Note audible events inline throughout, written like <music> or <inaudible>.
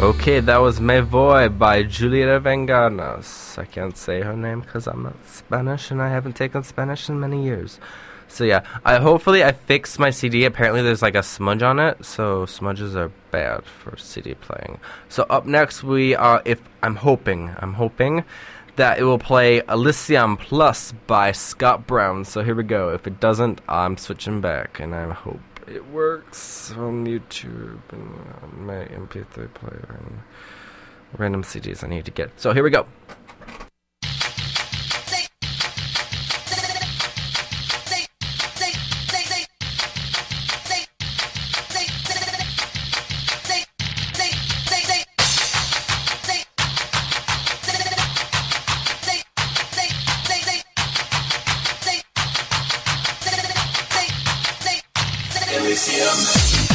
Okay, that was Me Voy by Julieta Venganas. I can't say her name because I'm not Spanish and I haven't taken Spanish in many years. So yeah, I hopefully I fixed my CD. Apparently there's like a smudge on it, so smudges are bad for CD playing. So up next we are if I'm hoping, I'm hoping that it will play Elysium Plus by Scott Brown. So here we go. If it doesn't, I'm switching back and I hope it works on YouTube and on my MP3 player and random CDs I need to get. So here we go. Elysium.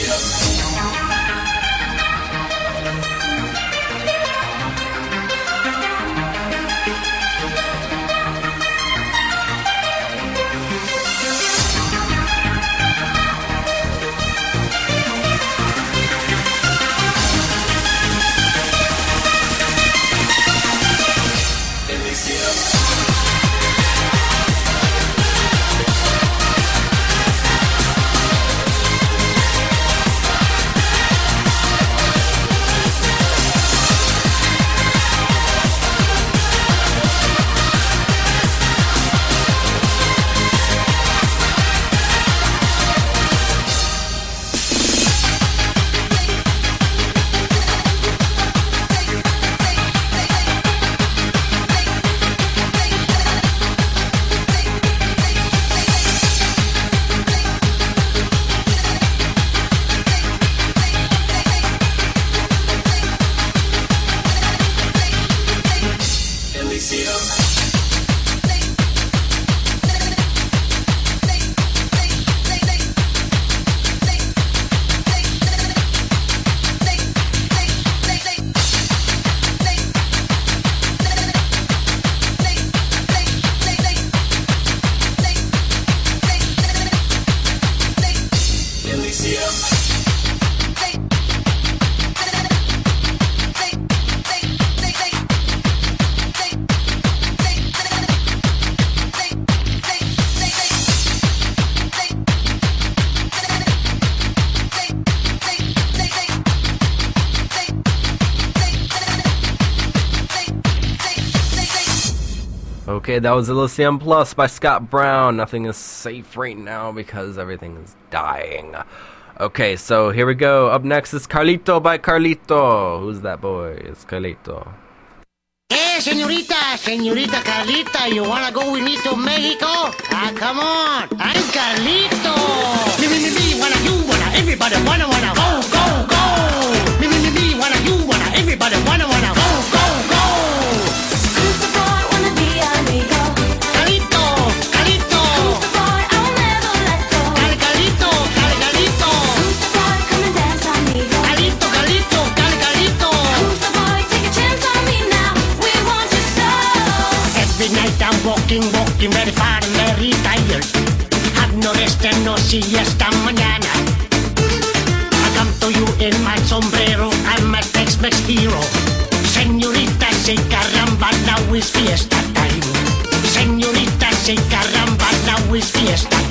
Yeah. Okay, that was Elysium Plus by Scott Brown. Nothing is safe right now because everything is dying. Okay, so here we go. Up next is Carlito by Carlito. Who's that boy? It's Carlito. Hey, señorita, señorita Carlita, you wanna go with me to Mexico? Ah, come on, I'm Carlito. Me, me, me, me, wanna, you wanna, everybody wanna, wanna, go, go, go. Me, me, me, me, wanna, you wanna, everybody wanna, wanna, walking very far and very tired. Have no rest and no mañana. I come to you in my sombrero, I'm a Tex-Mex hero. Señorita, say caramba, now is fiesta time. Señorita, say caramba, now is fiesta time.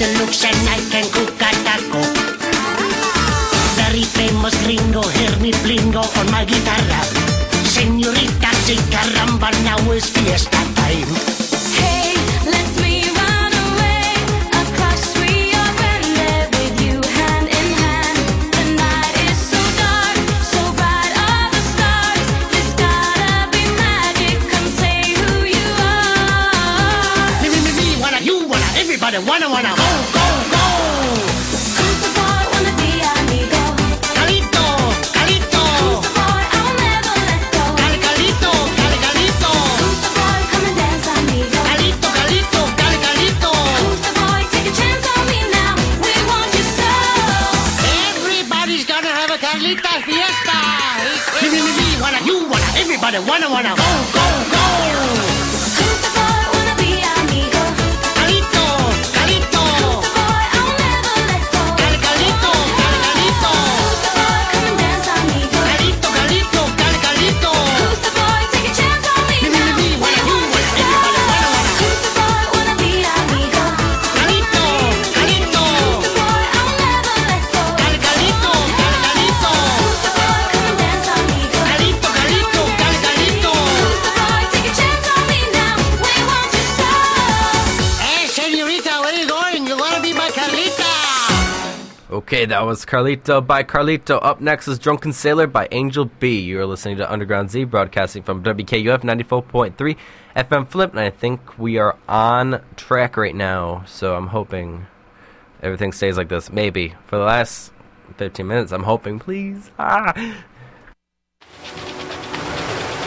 Looks and I can cook a taco. Very famous gringo, hear me blingo on my guitarra. Señorita, si caramba, now is fiesta time. Hey, let's me run away across Rio Grande with you hand in hand. The night is so dark, so bright all the stars. There's gotta be magic. Come say who you are. Me, me, me, me, wanna, you wanna, everybody wanna, wanna, everybody wanna, that was Carlito by Carlito. Up next is Drunken Sailor by Angel B. You are listening to Underground Z, broadcasting from WKUF 94.3 FM Flint, and I think we are on track right now, so I'm hoping everything stays like this. Maybe. For the last 15 minutes, I'm hoping, please. Ah!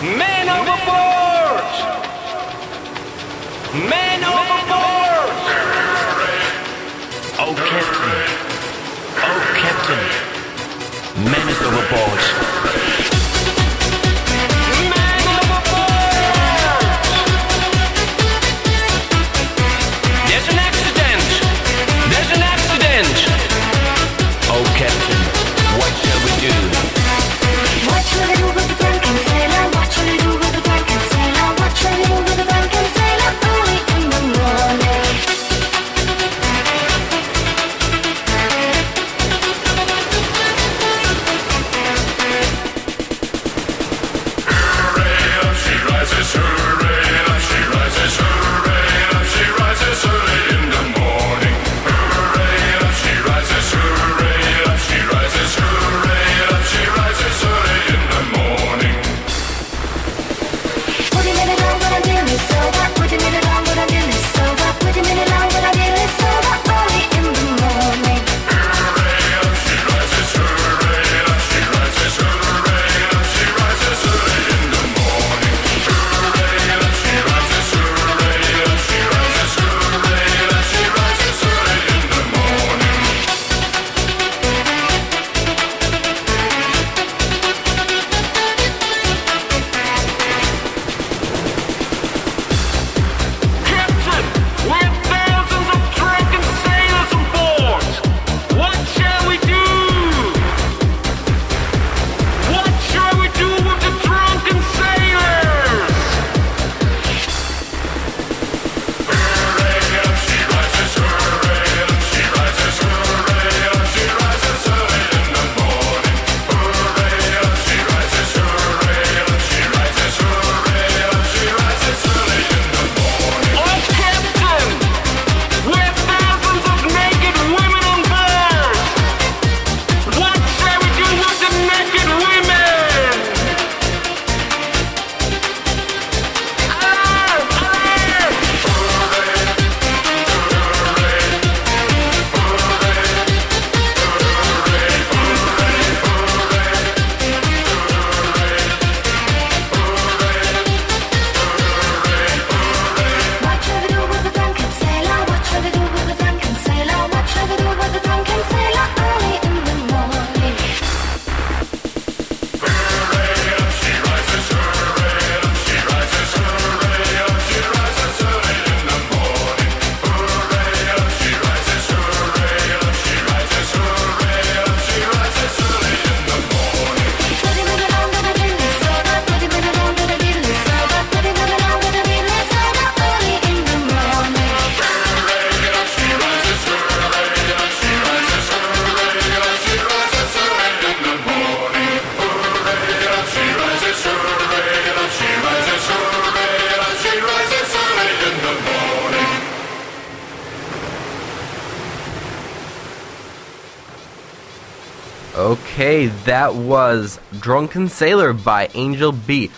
Men overboard! Men overboard! Men is overboard. Men that was Drunken Sailor by Angel B.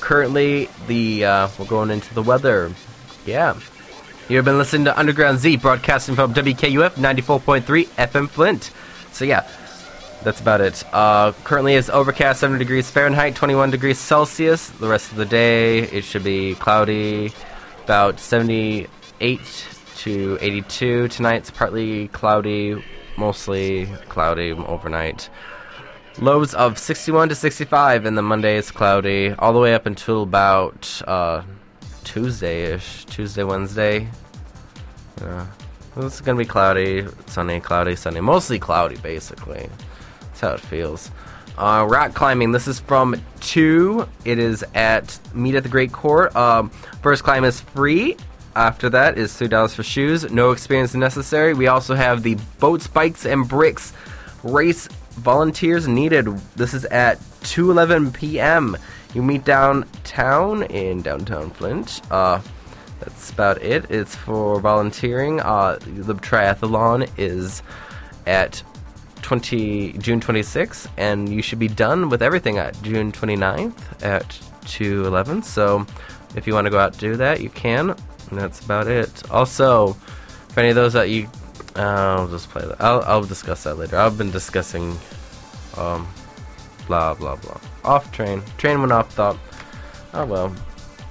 Currently, the uh, we're going into the weather. Yeah. You've been listening to Underground Z, broadcasting from WKUF 94.3 FM Flint. So, yeah, that's about it. Uh, currently, it's overcast 70 degrees Fahrenheit, 21 degrees Celsius. The rest of the day, it should be cloudy, about 78 to 82. Tonight's partly cloudy, mostly cloudy overnight. Lows of 61 to 65, and then Monday is cloudy, all the way up until about uh, Tuesday ish. Tuesday, Wednesday. Yeah. It's gonna be cloudy, sunny, cloudy, sunny. Mostly cloudy, basically. That's how it feels. Uh, rock climbing. This is from two. It is at Meet at the Great Court. Um, first climb is free. After that is three dollars for shoes. No experience necessary. We also have the boats, bikes, and bricks race volunteers needed. This is at 2:11 p.m. You meet downtown in downtown Flint. Uh, that's about it. It's for volunteering. Uh, the triathlon is at 20 June 26th, and you should be done with everything at June 29th at 2:11. So, if you want to go out do that, you can. And that's about it. Also, for any of those that you, I'll just play that. I'll, I'll discuss that later. I've been discussing, um, blah blah blah. Off train. Train went off. Thought, oh well.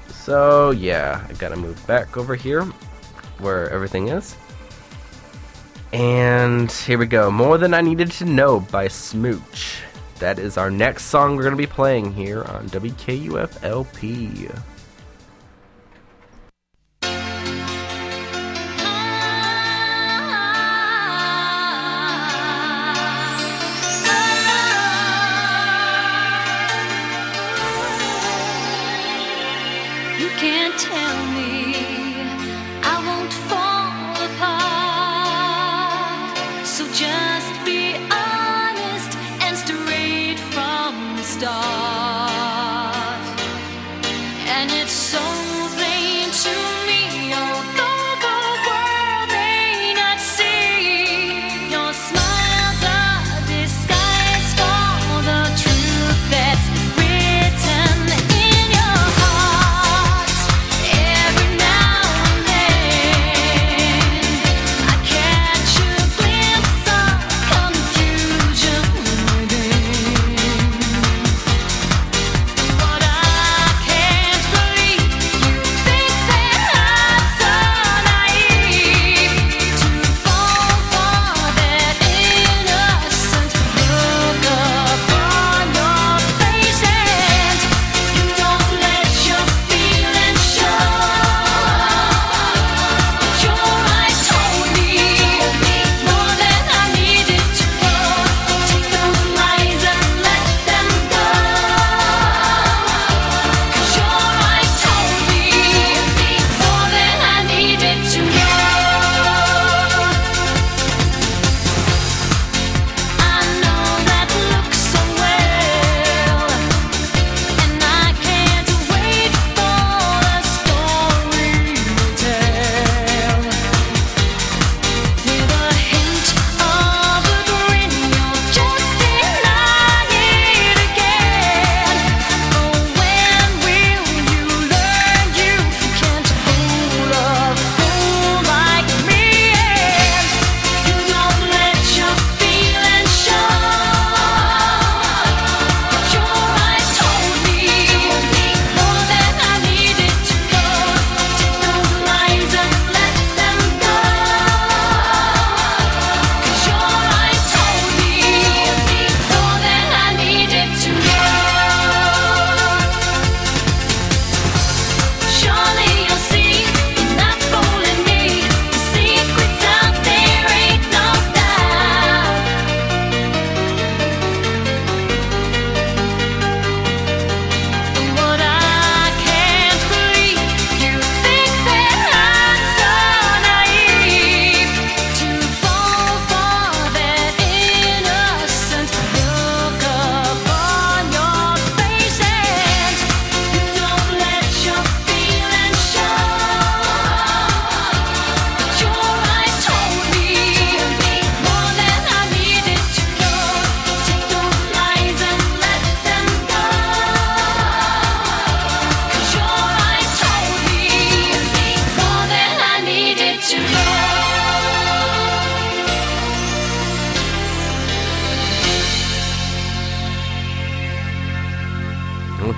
So yeah, I gotta move back over here, where everything is. And here we go. More Than I Needed to Know by Smooch. That is our next song we're to be playing here on WKUF LP.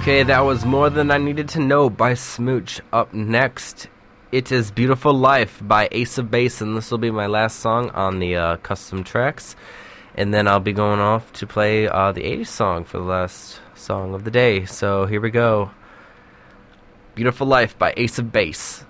Okay, that was More Than I Needed to Know by Smooch. Up next, it is Beautiful Life by Ace of Base, and this will be my last song on the uh, custom tracks. And then I'll be going off to play uh, the 80s song for the last song of the day. So here we go Beautiful Life by Ace of Base.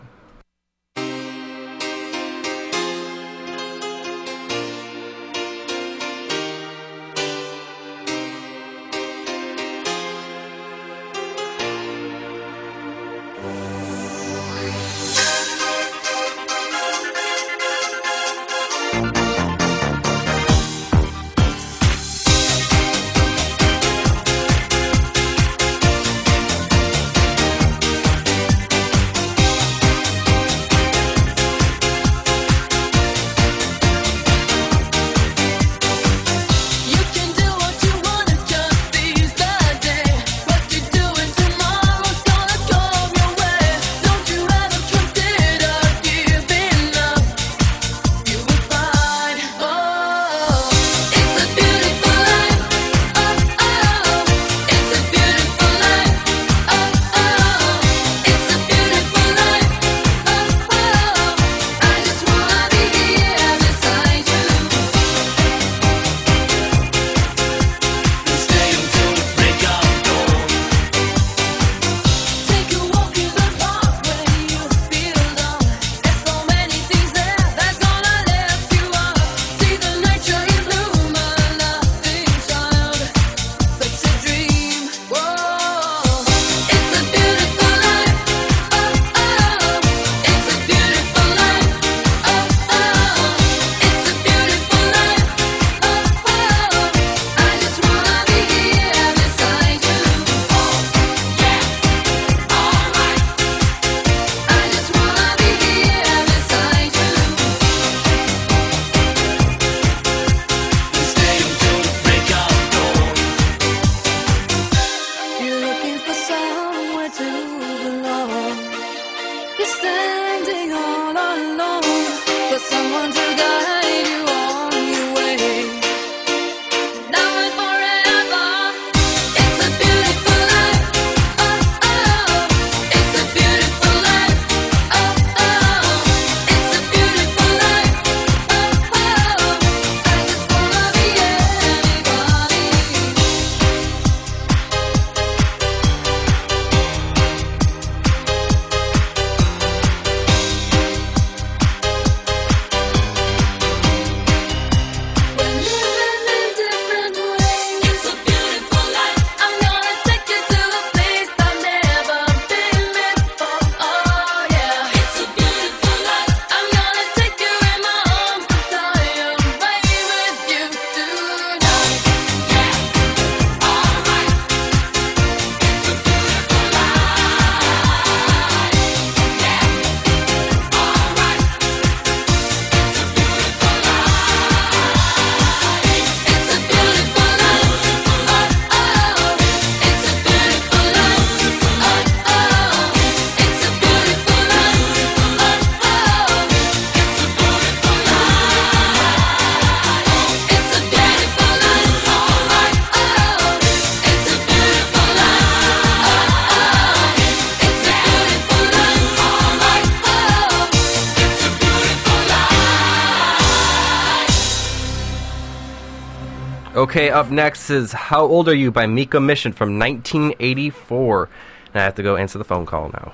Okay, up next is How Old Are You by Miko Mission from 1984. And I have to go answer the phone call now.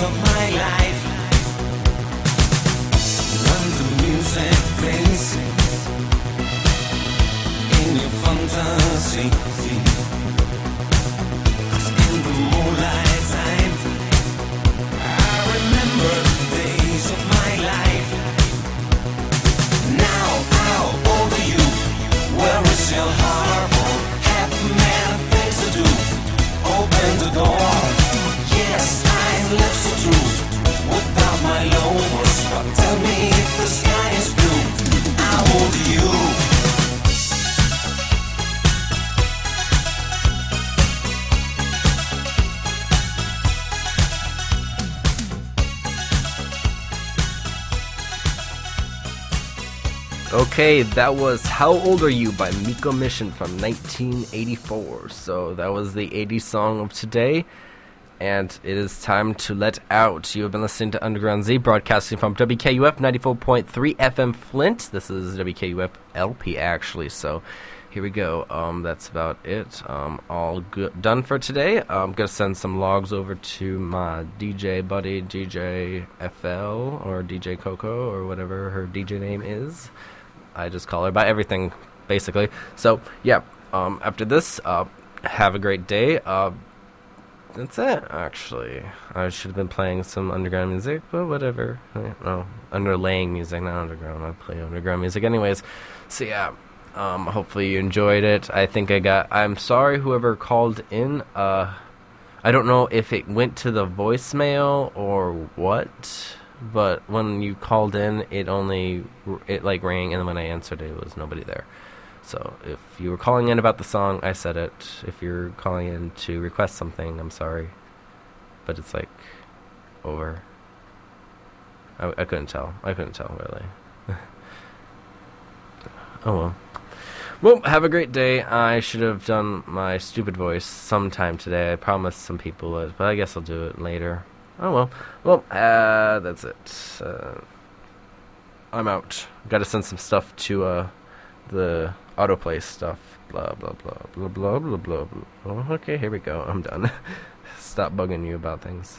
Of my life. When the music plays in your fantasy, Okay, that was How Old Are You by Miko Mission from 1984. So that was the 80s song of today. And it is time to let out. You have been listening to Underground Z, broadcasting from WKUF 94.3 FM Flint. This is WKUF LP, actually. So here we go. Um, that's about it. Um, all good, done for today. I'm going to send some logs over to my DJ buddy, DJ FL, or DJ Coco, or whatever her DJ name is. I just call her by everything, basically. So, yeah, um, after this, uh, have a great day. Uh, that's it, actually. I should have been playing some underground music, but whatever. No, underlaying music, not underground. I play underground music anyways. So, yeah, um, hopefully you enjoyed it. I think I got. I'm sorry, whoever called in. Uh, I don't know if it went to the voicemail or what, but when you called in, it only it like rang, and then when I answered, it was nobody there. So if you were calling in about the song, I said it. If you're calling in to request something, I'm sorry, but it's like over. I, I couldn't tell. I couldn't tell really. <laughs> oh well. Well, have a great day. I should have done my stupid voice sometime today. I promised some people it, but I guess I'll do it later. Oh well. Well, uh, that's it. Uh, I'm out. Got to send some stuff to uh, the autoplay stuff. Blah blah blah blah blah blah blah blah. Okay, here we go. I'm done. <laughs> Stop bugging you about things.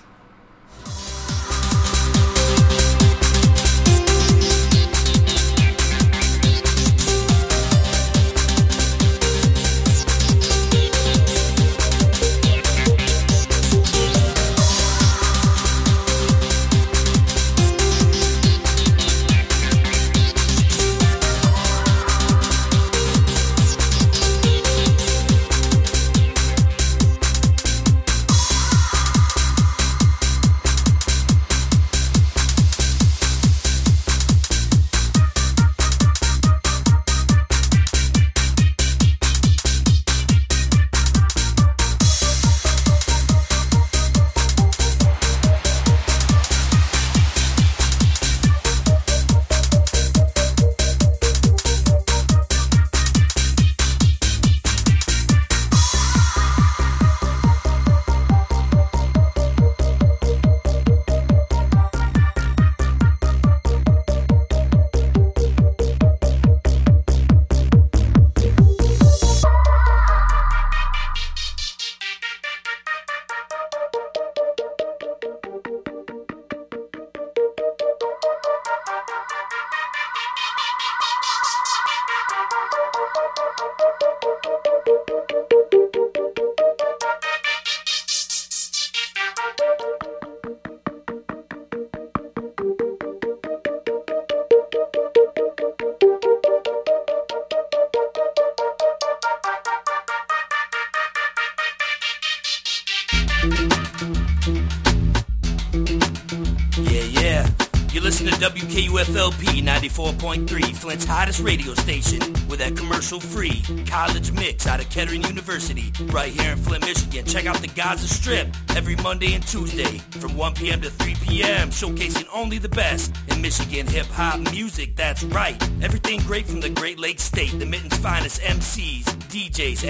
To WKUFLP 94.3, Flint's hottest radio station, with that commercial-free college mix out of Kettering University, right here in Flint, Michigan. Check out the Gaza Strip every Monday and Tuesday from 1 p.m. to 3 p.m., showcasing only the best in Michigan hip-hop music. That's right. Everything great from the Great Lakes State, the Mitten's finest MCs, DJs,